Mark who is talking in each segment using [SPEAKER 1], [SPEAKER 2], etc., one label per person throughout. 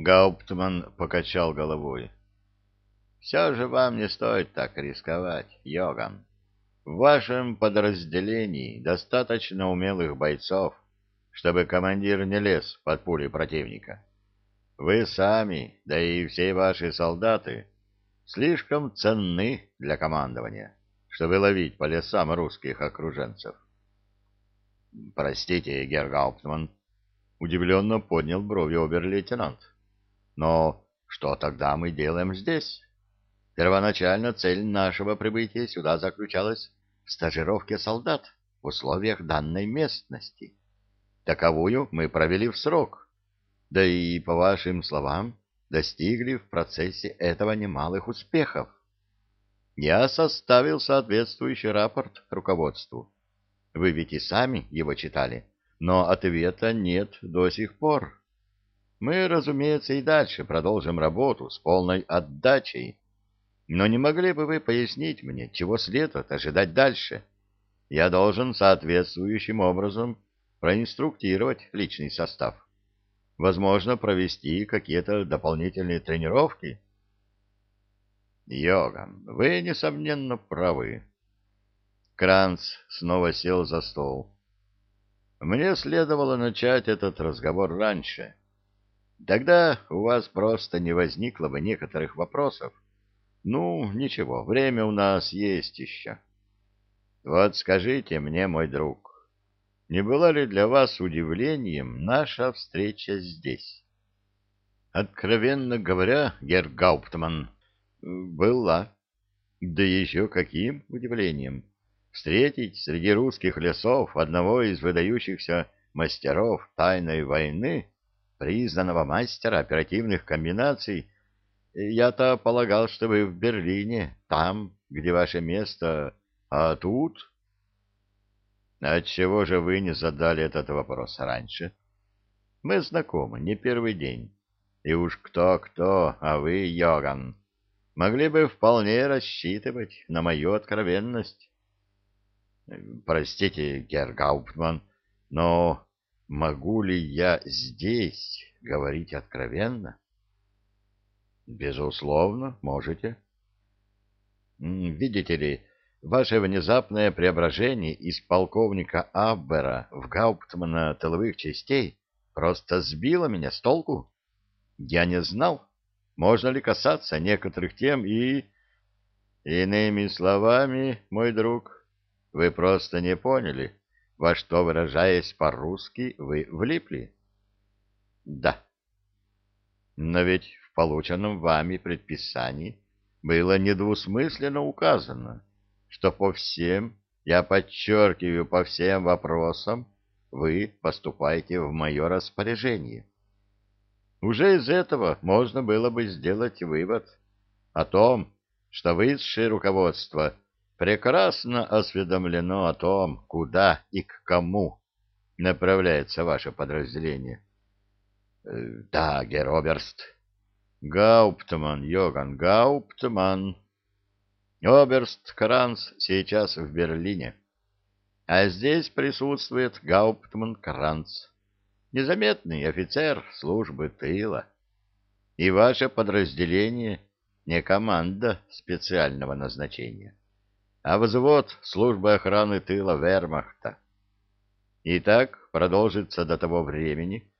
[SPEAKER 1] Гауптман покачал головой. Все же вам не стоит так рисковать, Йоган. В вашем подразделении достаточно умелых бойцов, чтобы командир не лез под пули противника. Вы сами, да и все ваши солдаты, слишком ценны для командования, чтобы ловить по лесам русских окруженцев. — Простите, Гергауптман, — удивленно поднял брови обер-лейтенант. — Но что тогда мы делаем здесь? Первоначально цель нашего прибытия сюда заключалась в стажировке солдат в условиях данной местности. Таковую мы провели в срок. Да и, по вашим словам, достигли в процессе этого немалых успехов. Я составил соответствующий рапорт руководству. Вы ведь и сами его читали, но ответа нет до сих пор. Мы, разумеется, и дальше продолжим работу с полной отдачей. Но не могли бы вы пояснить мне, чего следует ожидать дальше? Я должен соответствующим образом проинструктировать личный состав. Возможно, провести какие-то дополнительные тренировки? Йоган, вы, несомненно, правы. Кранц снова сел за стол. Мне следовало начать этот разговор раньше. Тогда у вас просто не возникло бы некоторых вопросов. Ну, ничего, время у нас есть еще. Вот скажите мне, мой друг, не была ли для вас удивлением наша встреча здесь? Откровенно говоря, Герр Гауптман, была. Да еще каким удивлением! Встретить среди русских лесов одного из выдающихся мастеров тайной войны, признанного мастера оперативных комбинаций, я-то полагал, что вы в Берлине, там, где ваше место, а тут... Отчего же вы не задали этот вопрос раньше? Мы знакомы не первый день. И уж кто-кто, а вы, Йоган, могли бы вполне рассчитывать на мою откровенность. Простите, Герр Гауптман, но могу ли я здесь говорить откровенно? Безусловно, можете. Видите ли, Ваше внезапное преображение из полковника Аббера в гауптмана тыловых частей просто сбило меня с толку. Я не знал, можно ли касаться некоторых тем и... Иными словами, мой друг, вы просто не поняли, во что, выражаясь по-русски, вы влипли. Да. Но ведь в полученном вами предписании было недвусмысленно указано, что по всем, я подчеркиваю, по всем вопросам вы поступаете в мое распоряжение. Уже из этого можно было бы сделать вывод о том, что высшее руководство прекрасно осведомлено о том, куда и к кому направляется ваше подразделение. Э, — Да, Героберст. — Гауптман, Йоган, Гауптман. Оберст Кранц сейчас в Берлине, а здесь присутствует Гауптман Кранц, незаметный офицер службы тыла. И ваше подразделение не команда специального назначения, а взвод службы охраны тыла Вермахта. И так продолжится до того времени,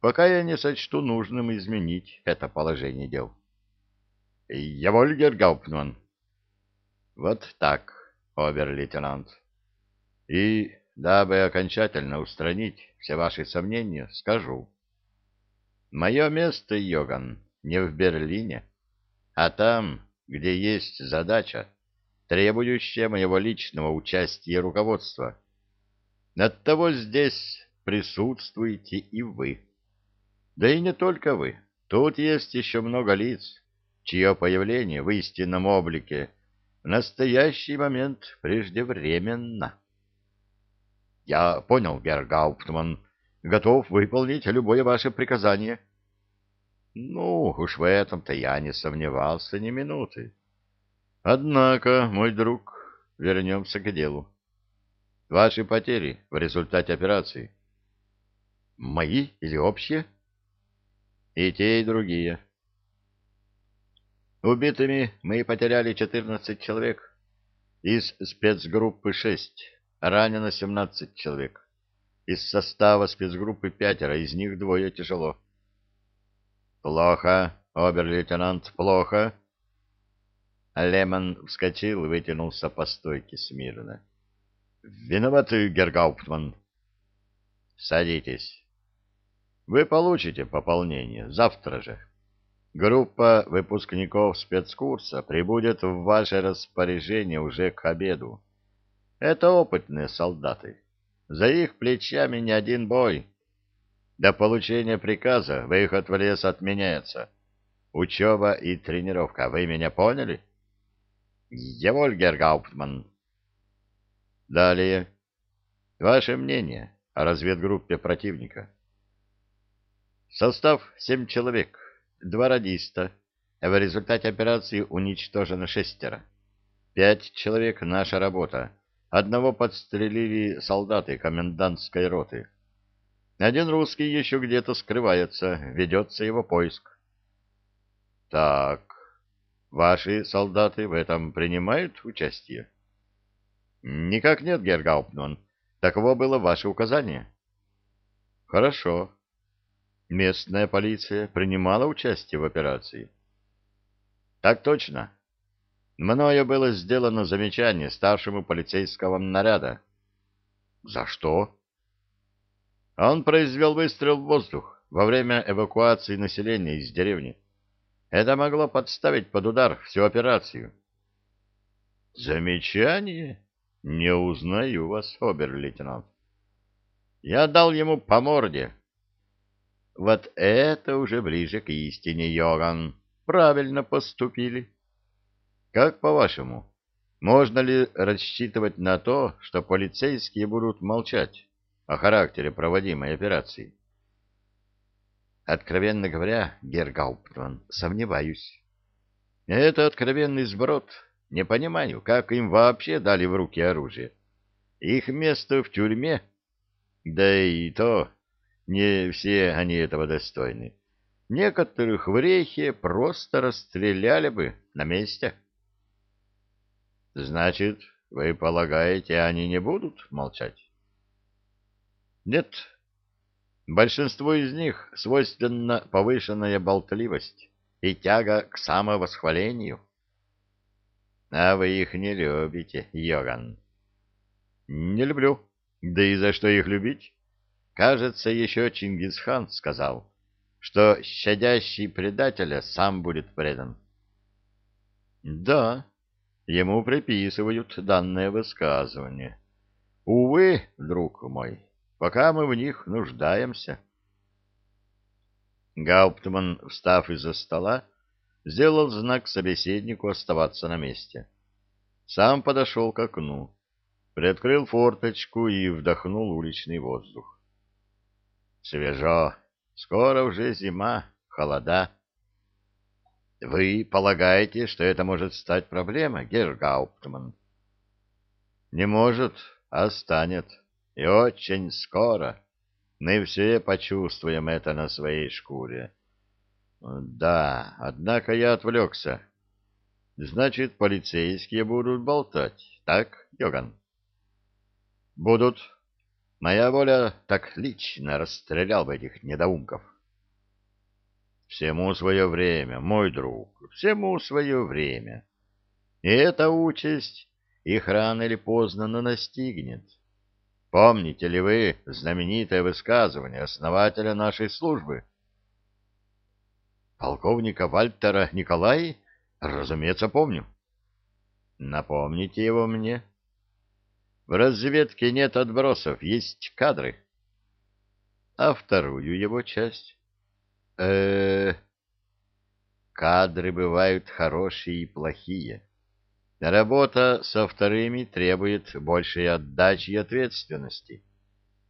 [SPEAKER 1] пока я не сочту нужным изменить это положение дел. — Я Вольгер Гауптман, вот так, обер-лейтенант. И, дабы окончательно устранить все ваши сомнения, скажу. Мое место, Йоган, не в Берлине, а там, где есть задача, требующая моего личного участия руководства. Оттого здесь присутствуете и вы. Да и не только вы. Тут есть еще много лиц, чье появление в истинном облике в настоящий момент преждевременно. Я понял, Гауптман, готов выполнить любое ваше приказание. Ну, уж в этом-то я не сомневался ни минуты. Однако, мой друг, вернемся к делу. Ваши потери в результате операции. Мои или общие? И те, и другие. Убитыми мы потеряли 14 человек. Из спецгруппы 6. Ранено 17 человек. Из состава спецгруппы пятеро, из них двое тяжело. Плохо, обер-лейтенант, плохо. Лемон вскочил и вытянулся по стойке смирно. Виноваты, Гергауптман. Садитесь. Вы получите пополнение завтра же. Группа выпускников спецкурса прибудет в ваше распоряжение уже к обеду. Это опытные солдаты. За их плечами не один бой. До получения приказа выход в лес отменяется. Учеба и тренировка. Вы меня поняли? Евольгер Гауптман. Далее. Ваше мнение о разведгруппе противника. Состав семь человек, два радиста. В результате операции уничтожено шестеро. Пять человек — наша работа. Одного подстрелили солдаты комендантской роты. Один русский еще где-то скрывается, ведется его поиск. Так, ваши солдаты в этом принимают участие? Никак нет, Гергауптман. Таково было ваше указание. Хорошо. Местная полиция принимала участие в операции? Так точно. Мною было сделано замечание старшему полицейского наряда. За что? Он произвел выстрел в воздух во время эвакуации населения из деревни. Это могло подставить под удар всю операцию. Замечание? Не узнаю вас, обер-лейтенант. Я дал ему по морде, вот это уже ближе к истине, Йоган. Правильно поступили. Как по-вашему, можно ли рассчитывать на то, что полицейские будут молчать о характере проводимой операции? Откровенно говоря, Гергауптман, сомневаюсь. Это откровенный сброд. Не понимаю, как им вообще дали в руки оружие. Их место в тюрьме. Да и то не все они этого достойны. Некоторых в рейхе просто расстреляли бы на месте. Значит, вы полагаете, они не будут молчать? Нет. Большинству из них свойственна повышенная болтливость и тяга к самовосхвалению. А вы их не любите, Йоган. Не люблю. Да и за что их любить? Кажется, еще Чингисхан сказал, что щадящий предателя сам будет предан. Да, ему приписывают данное высказывание. Увы, друг мой, пока мы в них нуждаемся. Гауптман, встав из-за стола, сделал знак собеседнику оставаться на месте. Сам подошел к окну, приоткрыл форточку и вдохнул уличный воздух. Свежо. Скоро уже зима, холода. Вы полагаете, что это может стать проблемой, Гергауптман? Не может, а станет. И очень скоро. Мы все почувствуем это на своей шкуре. Да, однако я отвлекся. Значит, полицейские будут болтать, так, Йоган? Будут, Моя воля так лично расстрелял бы этих недоумков. Всему свое время, мой друг, всему свое время. И эта участь их рано или поздно настигнет. Помните ли вы знаменитое высказывание основателя нашей службы? Полковника Вальтера Николай? Разумеется, помню. Напомните его мне. — в разведке нет отбросов, есть кадры. А вторую его часть? э, -э Кадры бывают хорошие и плохие. Работа со вторыми требует большей отдачи и ответственности.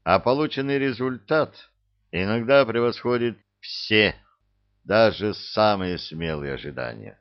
[SPEAKER 1] А полученный результат иногда превосходит все, даже самые смелые ожидания.